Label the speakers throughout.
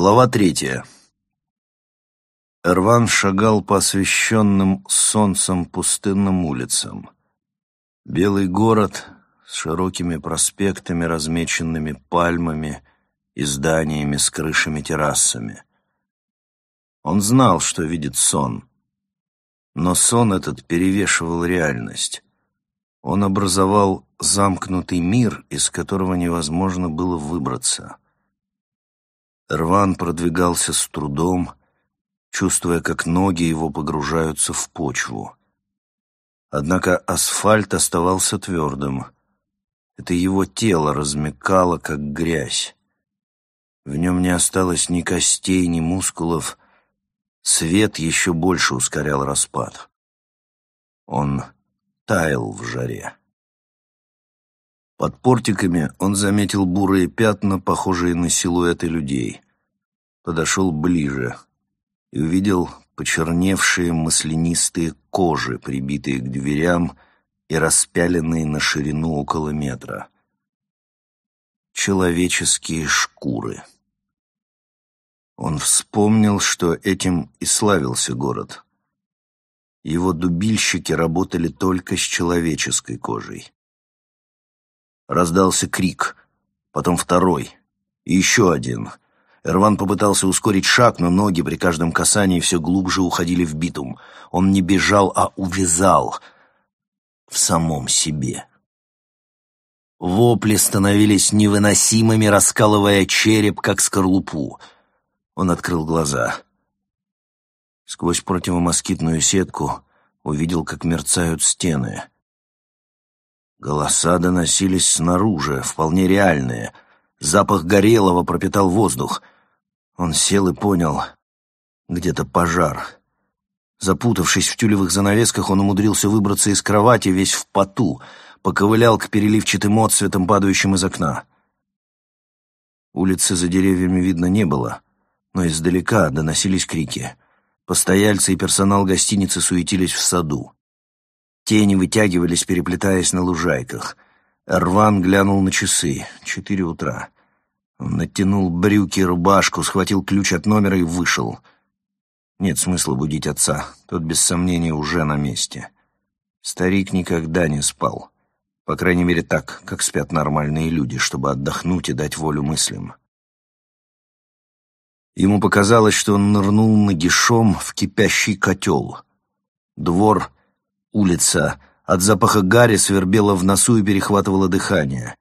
Speaker 1: Глава третья. Эрван шагал по освещенным солнцем пустынным улицам. Белый город с широкими проспектами, размеченными пальмами и зданиями с крышами-террасами. Он знал, что видит сон, но сон этот перевешивал реальность. Он образовал замкнутый мир, из которого невозможно было выбраться — Рван продвигался с трудом, чувствуя, как ноги его погружаются в почву. Однако асфальт оставался твердым. Это его тело размекало, как грязь. В нем не осталось ни костей, ни мускулов. Свет еще больше ускорял распад. Он таял в жаре. Под портиками он заметил бурые пятна, похожие на силуэты людей. Подошел ближе и увидел почерневшие маслянистые кожи, прибитые к дверям и распяленные на ширину около метра. Человеческие шкуры. Он вспомнил, что этим и славился город. Его дубильщики работали только с человеческой кожей. Раздался крик, потом второй, и еще один. Эрван попытался ускорить шаг, но ноги при каждом касании все глубже уходили в битум. Он не бежал, а увязал в самом себе. Вопли становились невыносимыми, раскалывая череп, как скорлупу. Он открыл глаза. Сквозь противомоскитную сетку увидел, как мерцают стены — Голоса доносились снаружи, вполне реальные. Запах горелого пропитал воздух. Он сел и понял. Где-то пожар. Запутавшись в тюлевых занавесках, он умудрился выбраться из кровати весь в поту, поковылял к переливчатым отцветам, падающим из окна. Улицы за деревьями видно не было, но издалека доносились крики. Постояльцы и персонал гостиницы суетились в саду. Тени вытягивались, переплетаясь на лужайках. Рван глянул на часы. Четыре утра. Он натянул брюки, рубашку, схватил ключ от номера и вышел. Нет смысла будить отца. Тот, без сомнения, уже на месте. Старик никогда не спал. По крайней мере, так, как спят нормальные люди, чтобы отдохнуть и дать волю мыслям. Ему показалось, что он нырнул нагишом в кипящий котел. Двор Улица от запаха гари свербела в носу и перехватывала дыхание.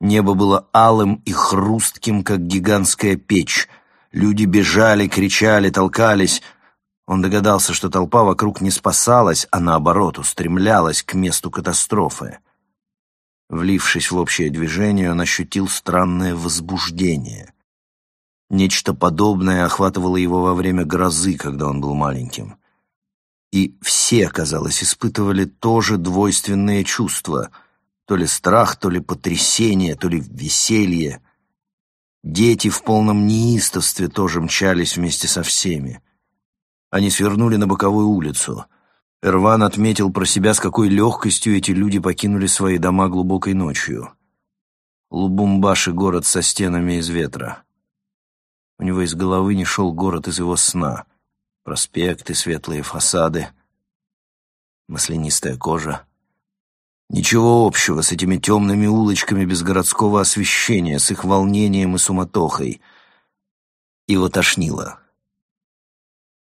Speaker 1: Небо было алым и хрустким, как гигантская печь. Люди бежали, кричали, толкались. Он догадался, что толпа вокруг не спасалась, а наоборот устремлялась к месту катастрофы. Влившись в общее движение, он ощутил странное возбуждение. Нечто подобное охватывало его во время грозы, когда он был маленьким и все, казалось, испытывали тоже двойственные чувства, то ли страх, то ли потрясение, то ли веселье. Дети в полном неистовстве тоже мчались вместе со всеми. Они свернули на боковую улицу. Эрван отметил про себя, с какой легкостью эти люди покинули свои дома глубокой ночью. Лубумбаши — город со стенами из ветра. У него из головы не шел город из его сна — проспекты, светлые фасады, маслянистая кожа. Ничего общего с этими темными улочками без городского освещения, с их волнением и суматохой. Его тошнило.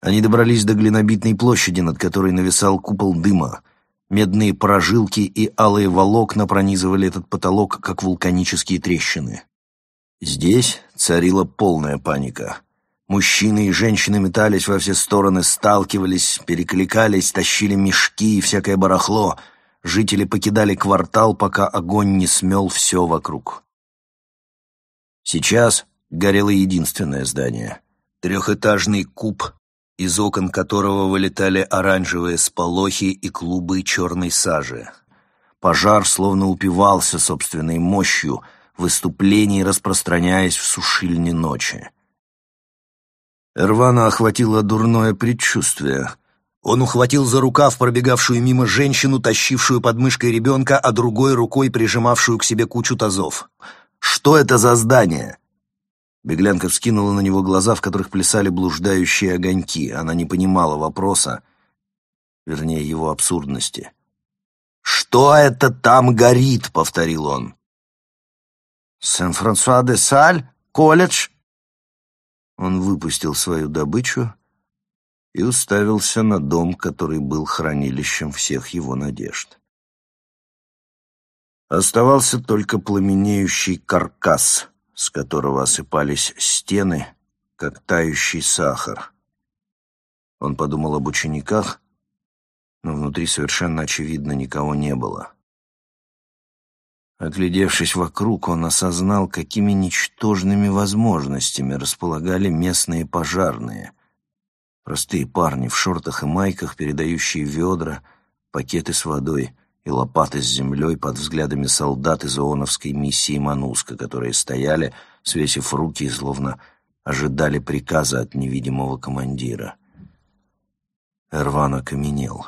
Speaker 1: Они добрались до глинобитной площади, над которой нависал купол дыма. Медные прожилки и алые волокна пронизывали этот потолок, как вулканические трещины. Здесь царила полная паника. Мужчины и женщины метались во все стороны, сталкивались, перекликались, тащили мешки и всякое барахло. Жители покидали квартал, пока огонь не смел все вокруг. Сейчас горело единственное здание. Трехэтажный куб, из окон которого вылетали оранжевые сполохи и клубы черной сажи. Пожар словно упивался собственной мощью, в выступлении распространяясь в сушильне ночи. Эрвана охватило дурное предчувствие. Он ухватил за рукав пробегавшую мимо женщину, тащившую под мышкой ребенка, а другой рукой прижимавшую к себе кучу тазов. «Что это за здание?» Беглянка вскинула на него глаза, в которых плясали блуждающие огоньки. Она не понимала вопроса, вернее, его абсурдности. «Что это там горит?» — повторил он. «Сен-Франсуа-де-Саль? Колледж?» Он выпустил свою добычу и уставился на дом, который был хранилищем всех его надежд. Оставался только пламенеющий каркас, с которого осыпались стены, как тающий сахар. Он подумал об учениках, но внутри совершенно очевидно никого не было. Оглядевшись вокруг, он осознал, какими ничтожными возможностями располагали местные пожарные. Простые парни в шортах и майках, передающие ведра, пакеты с водой и лопаты с землей под взглядами солдат из ооновской миссии Мануска, которые стояли, свесив руки и словно ожидали приказа от невидимого командира. Эрван окаменел.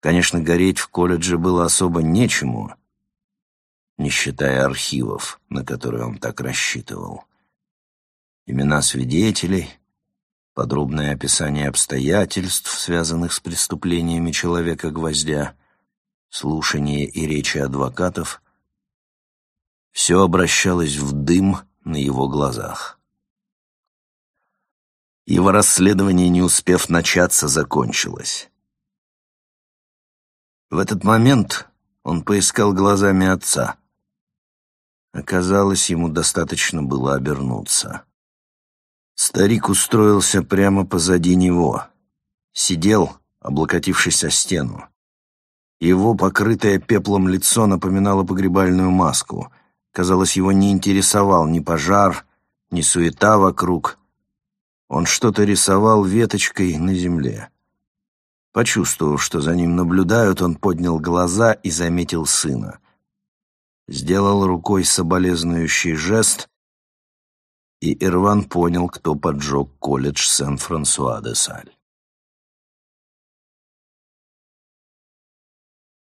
Speaker 1: Конечно, гореть в колледже было особо нечему, не считая архивов, на которые он так рассчитывал. Имена свидетелей, подробное описание обстоятельств, связанных с преступлениями человека-гвоздя, слушание и речи адвокатов — все обращалось в дым на его глазах. Его расследование, не успев начаться, закончилось. В этот момент он поискал глазами отца. Оказалось, ему достаточно было обернуться. Старик устроился прямо позади него. Сидел, облокотившись о стену. Его покрытое пеплом лицо напоминало погребальную маску. Казалось, его не интересовал ни пожар, ни суета вокруг. Он что-то рисовал веточкой на земле. Почувствовав, что за ним наблюдают, он поднял глаза и заметил сына. Сделал рукой соболезнующий жест, и Ирван понял, кто поджег колледж Сен-Франсуа-де-Саль.